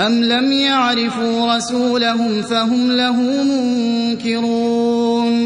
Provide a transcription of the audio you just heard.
أَمْ لَمْ يَعْرِفُوا رَسُولَهُمْ فَهُمْ لَهُ مُنكِرُونَ